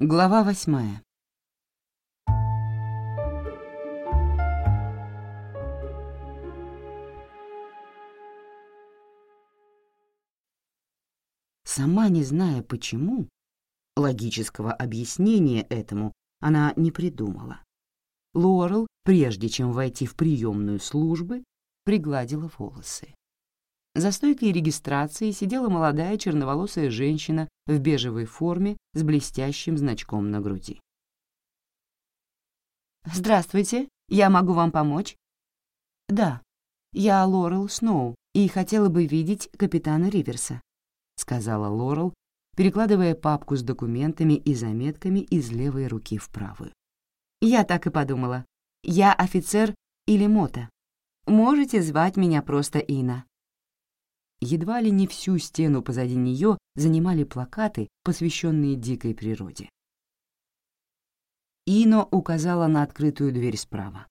Глава восьмая. Сама не зная почему, логического объяснения этому она не придумала. Лорел, прежде чем войти в приемную службы, пригладила волосы. За стойкой регистрации сидела молодая черноволосая женщина в бежевой форме с блестящим значком на груди. «Здравствуйте, я могу вам помочь?» «Да, я Лорел Сноу и хотела бы видеть капитана Риверса», — сказала Лорел, перекладывая папку с документами и заметками из левой руки в правую. «Я так и подумала. Я офицер или мота. Можете звать меня просто Ина». Едва ли не всю стену позади нее занимали плакаты, посвященные дикой природе. Ино указала на открытую дверь справа.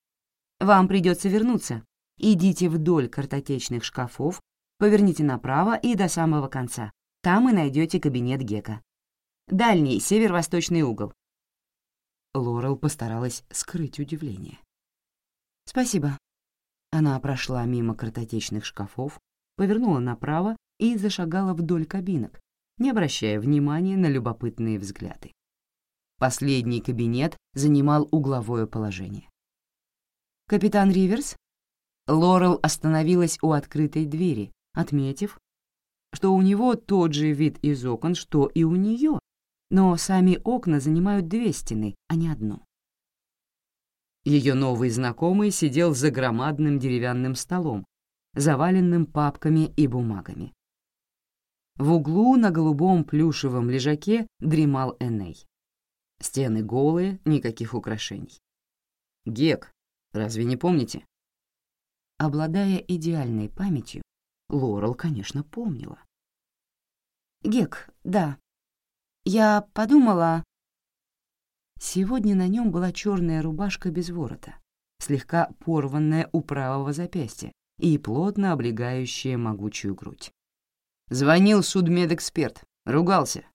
«Вам придется вернуться. Идите вдоль картотечных шкафов, поверните направо и до самого конца. Там и найдете кабинет Гека. Дальний, северо-восточный угол». Лорел постаралась скрыть удивление. «Спасибо». Она прошла мимо картотечных шкафов, повернула направо и зашагала вдоль кабинок, не обращая внимания на любопытные взгляды. Последний кабинет занимал угловое положение. «Капитан Риверс?» Лорел остановилась у открытой двери, отметив, что у него тот же вид из окон, что и у нее, но сами окна занимают две стены, а не одну. Ее новый знакомый сидел за громадным деревянным столом, заваленным папками и бумагами. В углу на голубом плюшевом лежаке дремал Эней. Стены голые, никаких украшений. Гек, разве не помните? Обладая идеальной памятью, Лорел, конечно, помнила. Гек, да. Я подумала... Сегодня на нем была черная рубашка без ворота, слегка порванная у правого запястья, и плотно облегающая могучую грудь. Звонил судмедэксперт, ругался,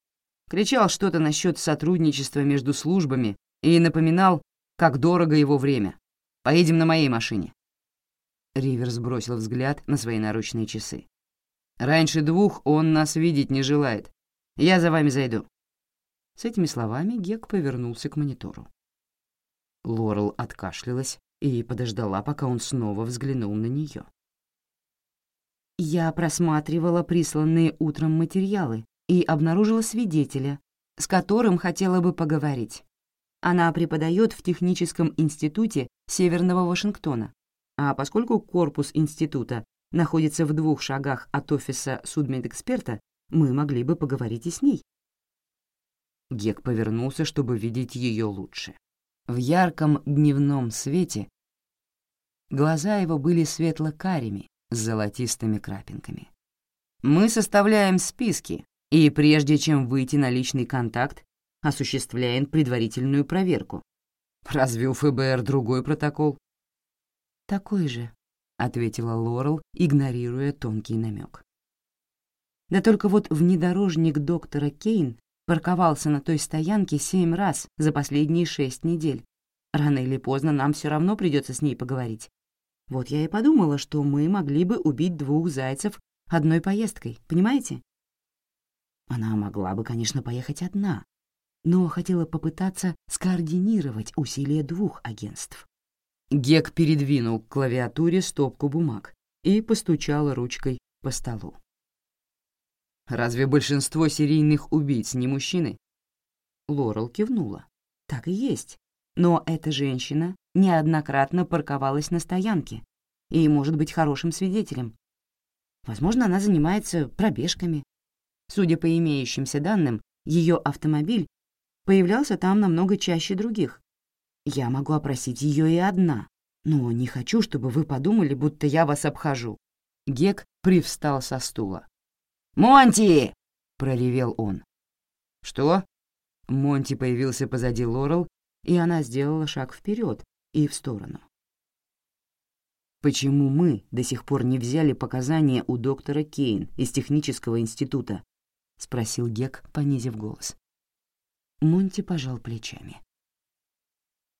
кричал что-то насчет сотрудничества между службами и напоминал, как дорого его время. Поедем на моей машине. Риверс бросил взгляд на свои наручные часы. «Раньше двух он нас видеть не желает. Я за вами зайду». С этими словами Гек повернулся к монитору. Лорел откашлялась и подождала, пока он снова взглянул на нее. Я просматривала присланные утром материалы и обнаружила свидетеля, с которым хотела бы поговорить. Она преподает в Техническом институте Северного Вашингтона, а поскольку корпус института находится в двух шагах от офиса судмедэксперта, мы могли бы поговорить и с ней. Гек повернулся, чтобы видеть ее лучше. В ярком дневном свете глаза его были светло-карими, с золотистыми крапинками. Мы составляем списки, и прежде чем выйти на личный контакт, осуществляем предварительную проверку. Разве у ФБР другой протокол? Такой же, ответила Лорел, игнорируя тонкий намек. Да только вот внедорожник доктора Кейн парковался на той стоянке семь раз за последние шесть недель. Рано или поздно нам все равно придется с ней поговорить. Вот я и подумала, что мы могли бы убить двух зайцев одной поездкой, понимаете? Она могла бы, конечно, поехать одна, но хотела попытаться скоординировать усилия двух агентств. Гек передвинул к клавиатуре стопку бумаг и постучал ручкой по столу. «Разве большинство серийных убийц не мужчины?» Лорел кивнула. «Так и есть. Но эта женщина неоднократно парковалась на стоянке и может быть хорошим свидетелем. Возможно, она занимается пробежками. Судя по имеющимся данным, ее автомобиль появлялся там намного чаще других. Я могу опросить ее и одна, но не хочу, чтобы вы подумали, будто я вас обхожу. Гек привстал со стула. «Монти!» — проревел он. «Что?» Монти появился позади Лорел и она сделала шаг вперед и в сторону. «Почему мы до сих пор не взяли показания у доктора Кейн из технического института?» — спросил Гек, понизив голос. Монти пожал плечами.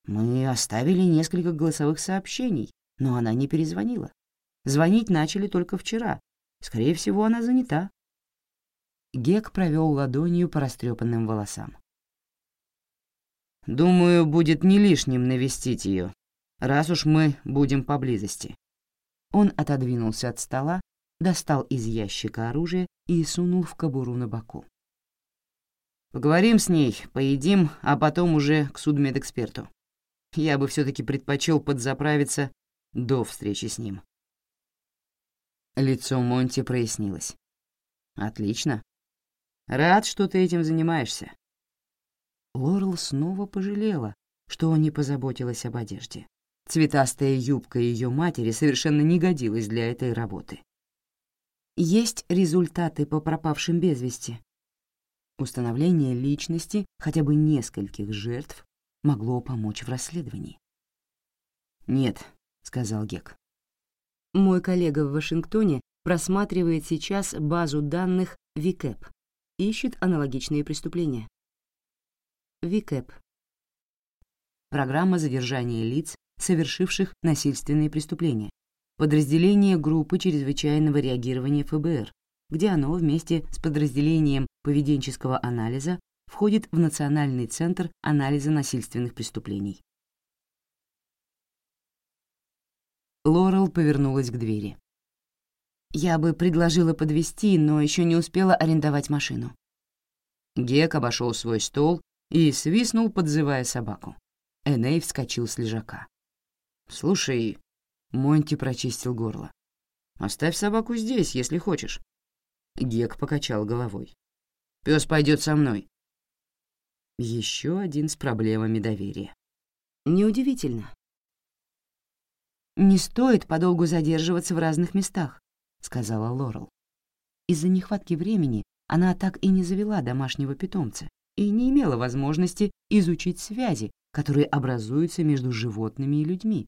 «Мы оставили несколько голосовых сообщений, но она не перезвонила. Звонить начали только вчера. Скорее всего, она занята». Гек провел ладонью по растрепанным волосам. «Думаю, будет не лишним навестить ее, раз уж мы будем поблизости». Он отодвинулся от стола, достал из ящика оружие и сунул в кобуру на боку. «Поговорим с ней, поедим, а потом уже к судмедэксперту. Я бы все таки предпочел подзаправиться до встречи с ним». Лицо Монти прояснилось. «Отлично. Рад, что ты этим занимаешься». Лорел снова пожалела, что не позаботилась об одежде. Цветастая юбка ее матери совершенно не годилась для этой работы. Есть результаты по пропавшим без вести. Установление личности хотя бы нескольких жертв могло помочь в расследовании. «Нет», — сказал Гек. «Мой коллега в Вашингтоне просматривает сейчас базу данных ВИКЭП, ищет аналогичные преступления. ВИКЭП. Программа задержания лиц, совершивших насильственные преступления. Подразделение группы чрезвычайного реагирования ФБР, где оно вместе с подразделением поведенческого анализа входит в Национальный центр анализа насильственных преступлений. Лорел повернулась к двери. «Я бы предложила подвести, но еще не успела арендовать машину». Гек обошел свой стол и свистнул, подзывая собаку. Эней вскочил с лежака. «Слушай...» — Монти прочистил горло. «Оставь собаку здесь, если хочешь». Гек покачал головой. Пес пойдет со мной». Еще один с проблемами доверия. Неудивительно. «Не стоит подолгу задерживаться в разных местах», — сказала Лорел. Из-за нехватки времени она так и не завела домашнего питомца, и не имела возможности изучить связи, которые образуются между животными и людьми.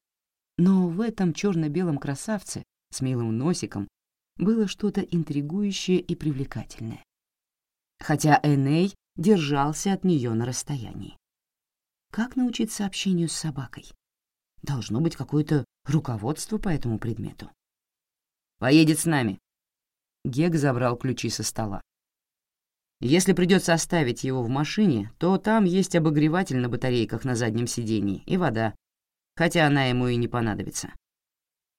Но в этом черно-белом красавце с милым носиком было что-то интригующее и привлекательное. Хотя Эней держался от нее на расстоянии. Как научиться общению с собакой? Должно быть какое-то руководство по этому предмету. «Поедет с нами». Гек забрал ключи со стола. Если придется оставить его в машине, то там есть обогреватель на батарейках на заднем сидении и вода, хотя она ему и не понадобится.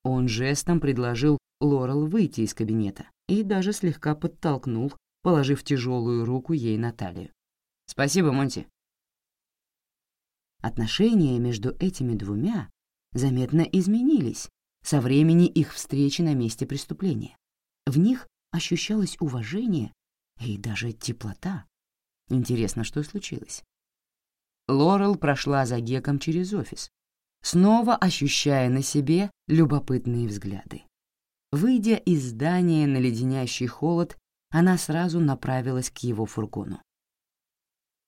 Он жестом предложил Лорел выйти из кабинета и даже слегка подтолкнул, положив тяжелую руку ей на талию. «Спасибо, Монти». Отношения между этими двумя заметно изменились со времени их встречи на месте преступления. В них ощущалось уважение и даже теплота. Интересно, что случилось. Лорел прошла за Геком через офис, снова ощущая на себе любопытные взгляды. Выйдя из здания на леденящий холод, она сразу направилась к его фургону.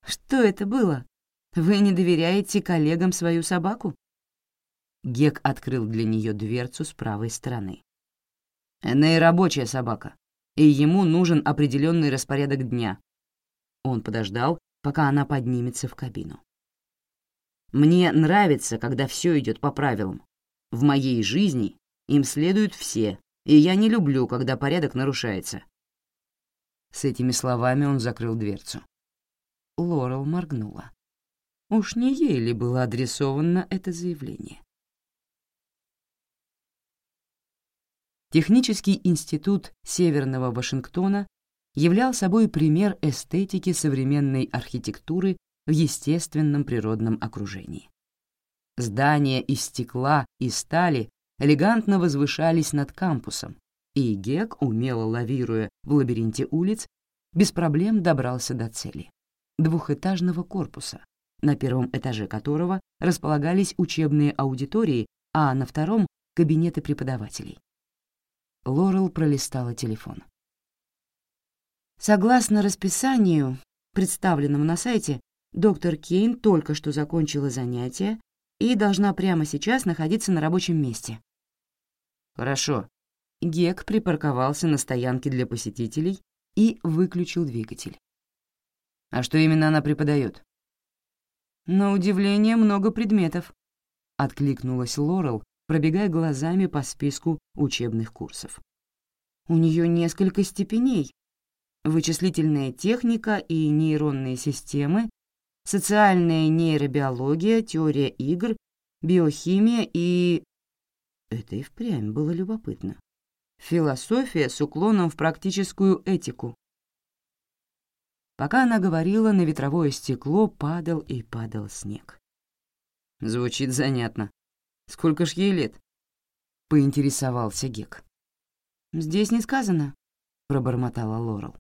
«Что это было? Вы не доверяете коллегам свою собаку?» Гек открыл для нее дверцу с правой стороны. «Эней рабочая собака и ему нужен определенный распорядок дня. Он подождал, пока она поднимется в кабину. Мне нравится, когда все идет по правилам. В моей жизни им следуют все, и я не люблю, когда порядок нарушается. С этими словами он закрыл дверцу. Лорел моргнула. Уж не ей ли было адресовано это заявление? Технический институт Северного Вашингтона являл собой пример эстетики современной архитектуры в естественном природном окружении. Здания из стекла и стали элегантно возвышались над кампусом, и Гек, умело лавируя в лабиринте улиц, без проблем добрался до цели — двухэтажного корпуса, на первом этаже которого располагались учебные аудитории, а на втором — кабинеты преподавателей. Лорел пролистала телефон. Согласно расписанию, представленному на сайте, доктор Кейн только что закончила занятие и должна прямо сейчас находиться на рабочем месте. Хорошо. Гек припарковался на стоянке для посетителей и выключил двигатель. А что именно она преподает? На удивление много предметов», — откликнулась Лорел, пробегая глазами по списку учебных курсов. «У нее несколько степеней. Вычислительная техника и нейронные системы, социальная нейробиология, теория игр, биохимия и... Это и впрямь было любопытно. Философия с уклоном в практическую этику. Пока она говорила, на ветровое стекло падал и падал снег. Звучит занятно. Сколько ж ей лет? Поинтересовался Гек. «Здесь не сказано», — пробормотала Лорел.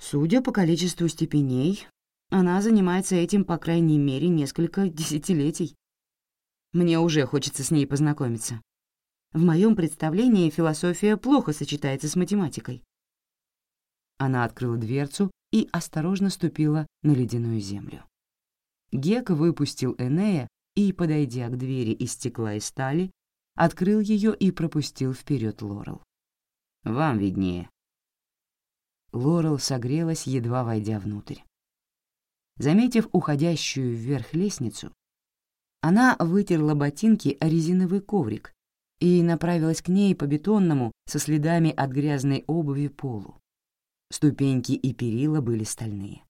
«Судя по количеству степеней, она занимается этим, по крайней мере, несколько десятилетий. Мне уже хочется с ней познакомиться. В моем представлении философия плохо сочетается с математикой. Она открыла дверцу и осторожно ступила на ледяную землю. Гек выпустил Энея и, подойдя к двери из стекла и стали, открыл ее и пропустил вперед Лорел. «Вам виднее». Лорел согрелась, едва войдя внутрь. Заметив уходящую вверх лестницу, она вытерла ботинки о резиновый коврик и направилась к ней по бетонному со следами от грязной обуви полу. Ступеньки и перила были стальные.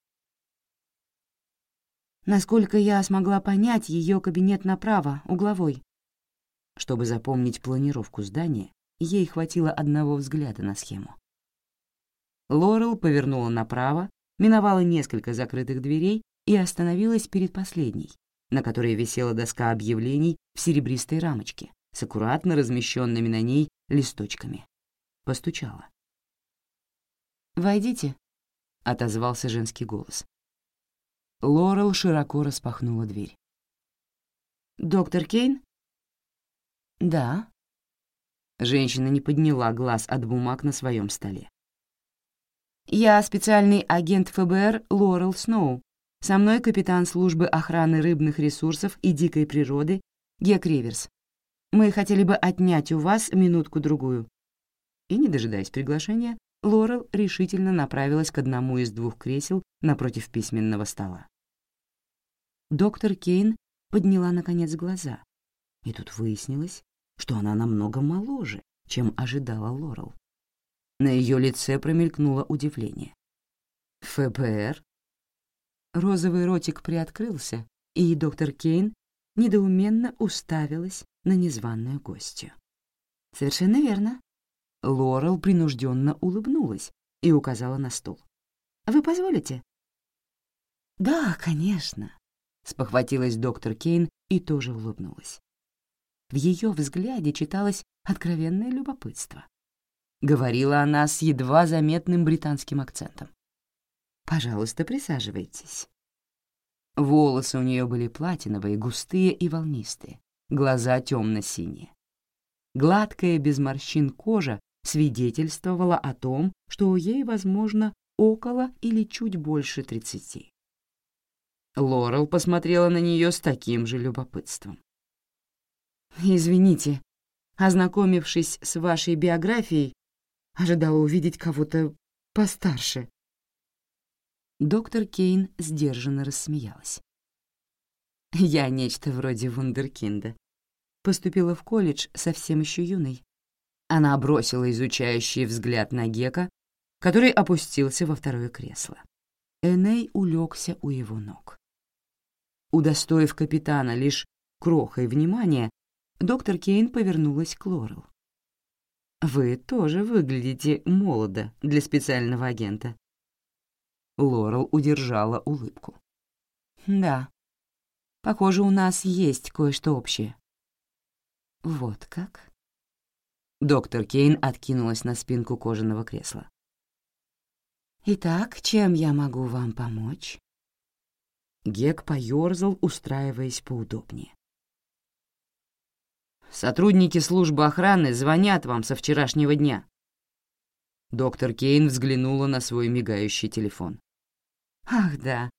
Насколько я смогла понять, ее кабинет направо, угловой. Чтобы запомнить планировку здания, ей хватило одного взгляда на схему. Лорел повернула направо, миновала несколько закрытых дверей и остановилась перед последней, на которой висела доска объявлений в серебристой рамочке с аккуратно размещенными на ней листочками. Постучала. «Войдите», — отозвался женский голос. Лорел широко распахнула дверь. «Доктор Кейн?» «Да». Женщина не подняла глаз от бумаг на своем столе. «Я специальный агент ФБР Лорел Сноу, со мной капитан службы охраны рыбных ресурсов и дикой природы Гек Риверс. Мы хотели бы отнять у вас минутку-другую». И, не дожидаясь приглашения, Лорел решительно направилась к одному из двух кресел напротив письменного стола. Доктор Кейн подняла, наконец, глаза, и тут выяснилось, что она намного моложе, чем ожидала Лорел. На ее лице промелькнуло удивление. «ФБР?» Розовый ротик приоткрылся, и доктор Кейн недоуменно уставилась на незваную гостью. «Совершенно верно». Лорел принужденно улыбнулась и указала на стул. «Вы позволите?» «Да, конечно», — спохватилась доктор Кейн и тоже улыбнулась. В ее взгляде читалось откровенное любопытство. Говорила она с едва заметным британским акцентом. Пожалуйста, присаживайтесь». Волосы у нее были платиновые, густые и волнистые, глаза темно-синие. Гладкая, без морщин кожа свидетельствовала о том, что ей, возможно, около или чуть больше тридцати. Лорел посмотрела на нее с таким же любопытством. «Извините, ознакомившись с вашей биографией, ожидала увидеть кого-то постарше», Доктор Кейн сдержанно рассмеялась. «Я нечто вроде вундеркинда. Поступила в колледж совсем еще юной». Она бросила изучающий взгляд на Гека, который опустился во второе кресло. Эней улегся у его ног. Удостоив капитана лишь крохой внимания, доктор Кейн повернулась к Лорел. «Вы тоже выглядите молодо для специального агента. Лорел удержала улыбку. «Да, похоже, у нас есть кое-что общее». «Вот как?» Доктор Кейн откинулась на спинку кожаного кресла. «Итак, чем я могу вам помочь?» Гек поёрзал, устраиваясь поудобнее. «Сотрудники службы охраны звонят вам со вчерашнего дня». Доктор Кейн взглянула на свой мигающий телефон. «Ах, да.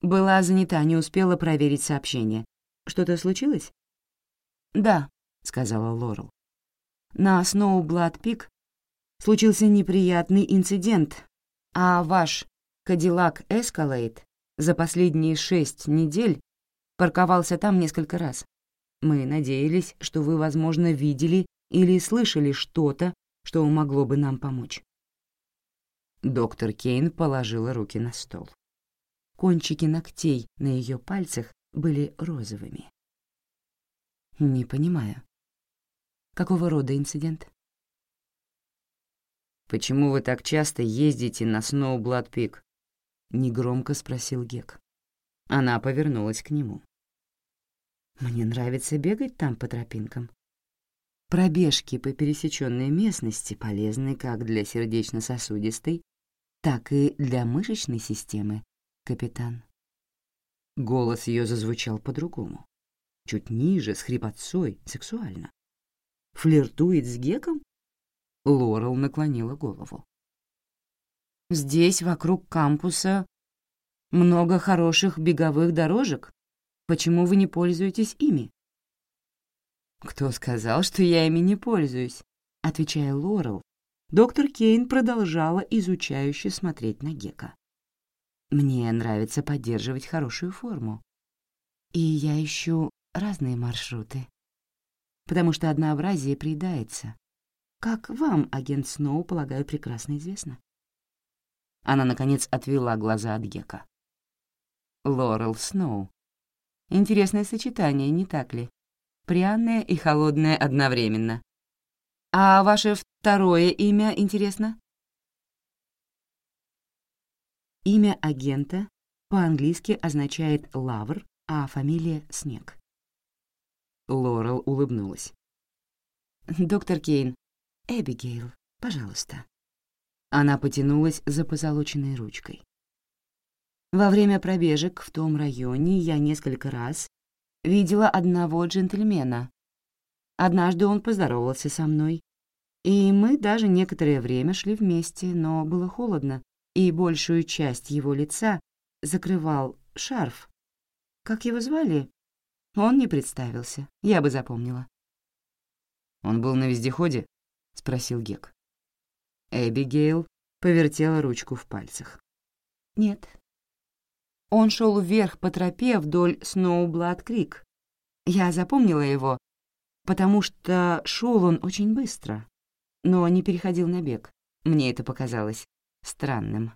Была занята, не успела проверить сообщение. Что-то случилось?» «Да», — сказала Лорел. «На Сноублад-Пик случился неприятный инцидент, а ваш Кадиллак Эскалейт За последние шесть недель парковался там несколько раз. Мы надеялись, что вы, возможно, видели или слышали что-то, что могло бы нам помочь. Доктор Кейн положила руки на стол. Кончики ногтей на ее пальцах были розовыми. «Не понимаю. Какого рода инцидент?» «Почему вы так часто ездите на Сноублад-Пик?» — негромко спросил Гек. Она повернулась к нему. «Мне нравится бегать там по тропинкам. Пробежки по пересеченной местности полезны как для сердечно-сосудистой, так и для мышечной системы, капитан. Голос ее зазвучал по-другому, чуть ниже, с хрипотцой, сексуально. Флиртует с Геком? Лорел наклонила голову. Здесь, вокруг кампуса, много хороших беговых дорожек. Почему вы не пользуетесь ими? «Кто сказал, что я ими не пользуюсь?» Отвечая Лорел, доктор Кейн продолжала изучающе смотреть на Гека. «Мне нравится поддерживать хорошую форму. И я ищу разные маршруты, потому что однообразие приедается. Как вам, агент Сноу, полагаю, прекрасно известно». Она, наконец, отвела глаза от Гека. Лорел Сноу. Интересное сочетание, не так ли? Пряное и холодное одновременно. А ваше второе имя интересно? Имя агента по-английски означает «лавр», а фамилия — «снег». Лорел улыбнулась. «Доктор Кейн, Эбигейл, пожалуйста». Она потянулась за позолоченной ручкой. Во время пробежек в том районе я несколько раз видела одного джентльмена. Однажды он поздоровался со мной, и мы даже некоторое время шли вместе, но было холодно, и большую часть его лица закрывал шарф. Как его звали? Он не представился, я бы запомнила. «Он был на вездеходе?» — спросил Гек. Эбигейл повертела ручку в пальцах. «Нет, он шел вверх по тропе вдоль Сноублад-Крик. Я запомнила его, потому что шел он очень быстро, но не переходил на бег. Мне это показалось странным.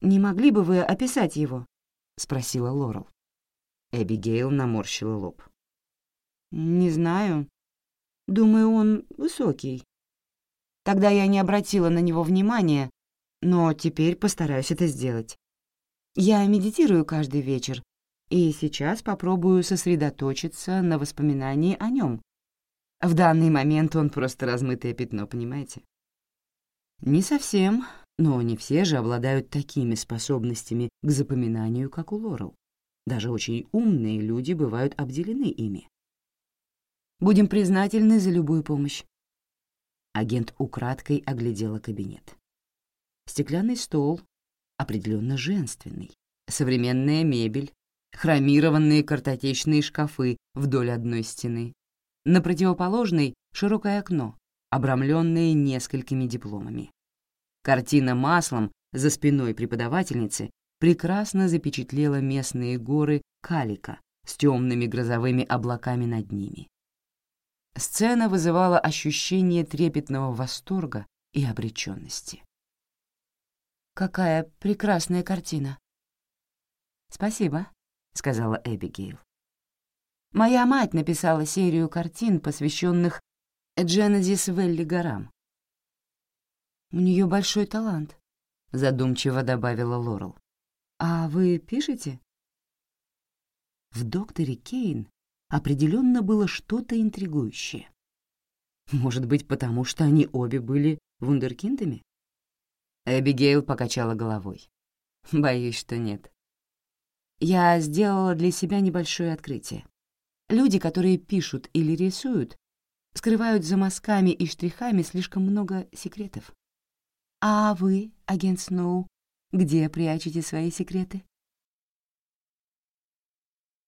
«Не могли бы вы описать его?» — спросила Лорел. Эбигейл наморщила лоб. «Не знаю. Думаю, он высокий. Тогда я не обратила на него внимания, но теперь постараюсь это сделать. Я медитирую каждый вечер, и сейчас попробую сосредоточиться на воспоминании о нем. В данный момент он просто размытое пятно, понимаете? Не совсем, но не все же обладают такими способностями к запоминанию, как у Лорел. Даже очень умные люди бывают обделены ими. Будем признательны за любую помощь. Агент украдкой оглядела кабинет. Стеклянный стол, определенно женственный. Современная мебель, хромированные картотечные шкафы вдоль одной стены. На противоположной — широкое окно, обрамленное несколькими дипломами. Картина маслом за спиной преподавательницы прекрасно запечатлела местные горы Калика с темными грозовыми облаками над ними. Сцена вызывала ощущение трепетного восторга и обреченности. Какая прекрасная картина!» «Спасибо», — сказала Эбигейл. «Моя мать написала серию картин, посвященных Дженезис Велли горам. У нее большой талант», — задумчиво добавила Лорел. «А вы пишете?» В «Докторе Кейн» определенно было что-то интригующее. Может быть, потому что они обе были вундеркиндами? Эбигейл покачала головой. Боюсь, что нет. Я сделала для себя небольшое открытие. Люди, которые пишут или рисуют, скрывают за мазками и штрихами слишком много секретов. А вы, агент Сноу, где прячете свои секреты?